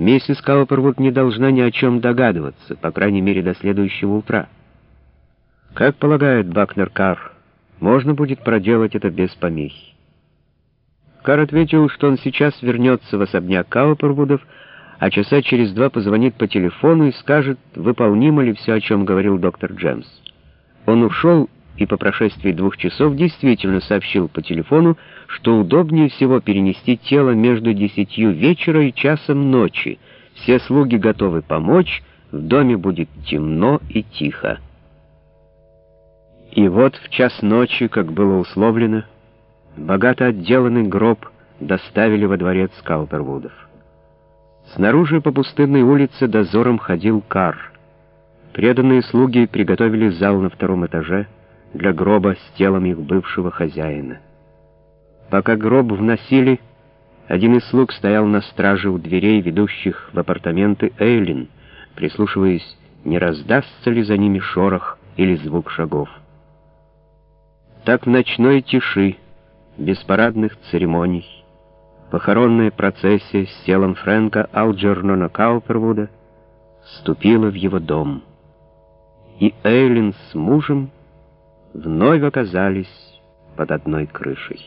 Миссис Каупервуд не должна ни о чем догадываться, по крайней мере, до следующего утра. Как полагает Бакнер Карр, можно будет проделать это без помехи. Карр ответил, что он сейчас вернется в особняк Каупервудов, а часа через два позвонит по телефону и скажет, выполнимо ли все, о чем говорил доктор Джемс. Он ушел и по прошествии двух часов действительно сообщил по телефону, что удобнее всего перенести тело между десятью вечера и часом ночи. Все слуги готовы помочь, в доме будет темно и тихо. И вот в час ночи, как было условлено, богато отделанный гроб доставили во дворец Каупервудов. Снаружи по пустынной улице дозором ходил кар. Преданные слуги приготовили зал на втором этаже для гроба с телом их бывшего хозяина. Пока гроб вносили, один из слуг стоял на страже у дверей, ведущих в апартаменты Эйлин, прислушиваясь, не раздастся ли за ними шорох или звук шагов. Так в ночной тиши, без парадных церемоний, похоронная процессия с телом Фрэнка Алджернона Каупервуда вступила в его дом. И Эйлин с мужем вновь оказались под одной крышей.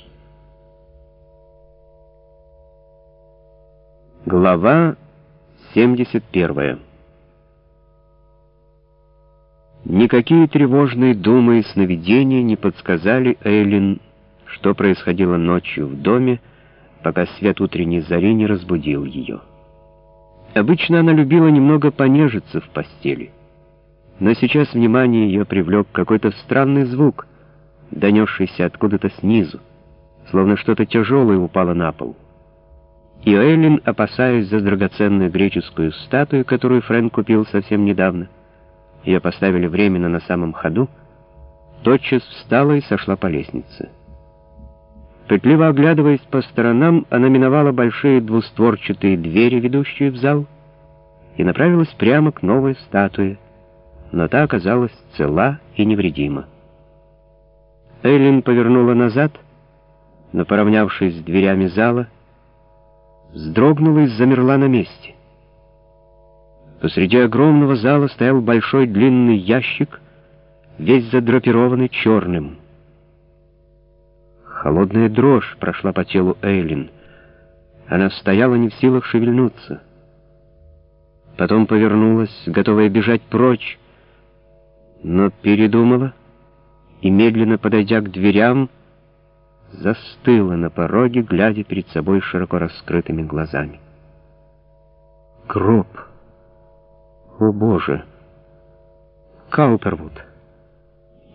Глава 71 Никакие тревожные думы и сновидения не подсказали Эйлин, что происходило ночью в доме, пока свет утренней зари не разбудил ее. Обычно она любила немного понежиться в постели, но сейчас внимание ее привлек какой-то странный звук, донесшийся откуда-то снизу, словно что-то тяжелое упало на пол. И Эйлин, опасаясь за драгоценную греческую статую, которую Фрэнк купил совсем недавно, ее поставили временно на самом ходу, тотчас встала и сошла по лестнице. Пытливо оглядываясь по сторонам, она миновала большие двустворчатые двери, ведущие в зал, и направилась прямо к новой статуе, но та оказалась цела и невредима. Эйлин повернула назад, но, поравнявшись с дверями зала, вздрогнула и замерла на месте. Посреди огромного зала стоял большой длинный ящик, весь задрапированный черным. Холодная дрожь прошла по телу Эйлин. Она стояла не в силах шевельнуться. Потом повернулась, готовая бежать прочь, но передумала и, медленно подойдя к дверям, застыла на пороге, глядя перед собой широко раскрытыми глазами. Гроб! О, Боже! Каупервуд!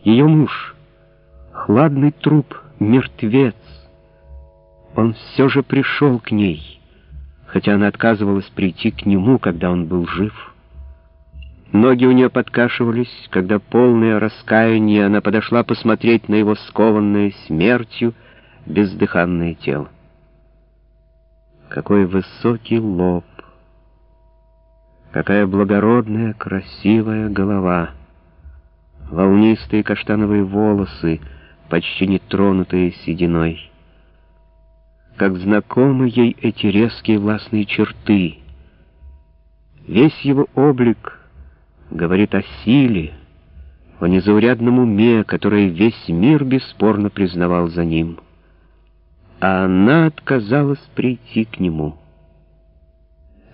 Ее муж! Хладный труп, мертвец! Он все же пришел к ней, хотя она отказывалась прийти к нему, когда он был жив. Ноги у нее подкашивались, когда полное раскаяние она подошла посмотреть на его скованное смертью бездыханное тело. Какой высокий лоб! Какая благородная, красивая голова! Волнистые каштановые волосы, почти не тронутые сединой. Как знакомы ей эти резкие властные черты. Весь его облик говорит о силе, о незаурядном уме, который весь мир бесспорно признавал за ним. А она отказалась прийти к нему.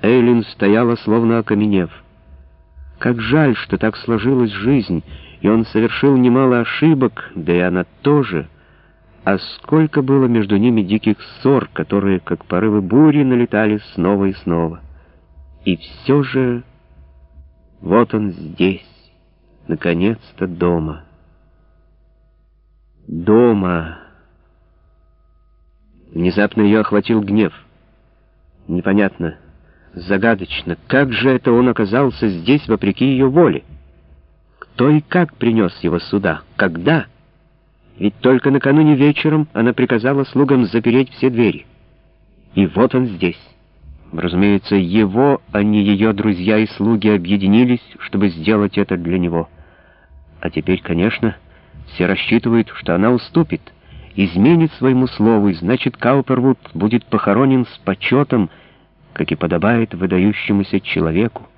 Эйлин стояла, словно окаменев. Как жаль, что так сложилась жизнь, и он совершил немало ошибок, да и она тоже. А сколько было между ними диких ссор, которые, как порывы бури, налетали снова и снова. И все же... Вот он здесь, наконец-то дома. Дома. Внезапно ее охватил гнев. Непонятно, загадочно, как же это он оказался здесь вопреки ее воле? Кто и как принес его сюда? Когда? Ведь только накануне вечером она приказала слугам запереть все двери. И вот он здесь. Разумеется, его, а не ее друзья и слуги объединились, чтобы сделать это для него. А теперь, конечно, все рассчитывают, что она уступит, изменит своему слову, и значит, Каупервуд будет похоронен с почетом, как и подобает выдающемуся человеку.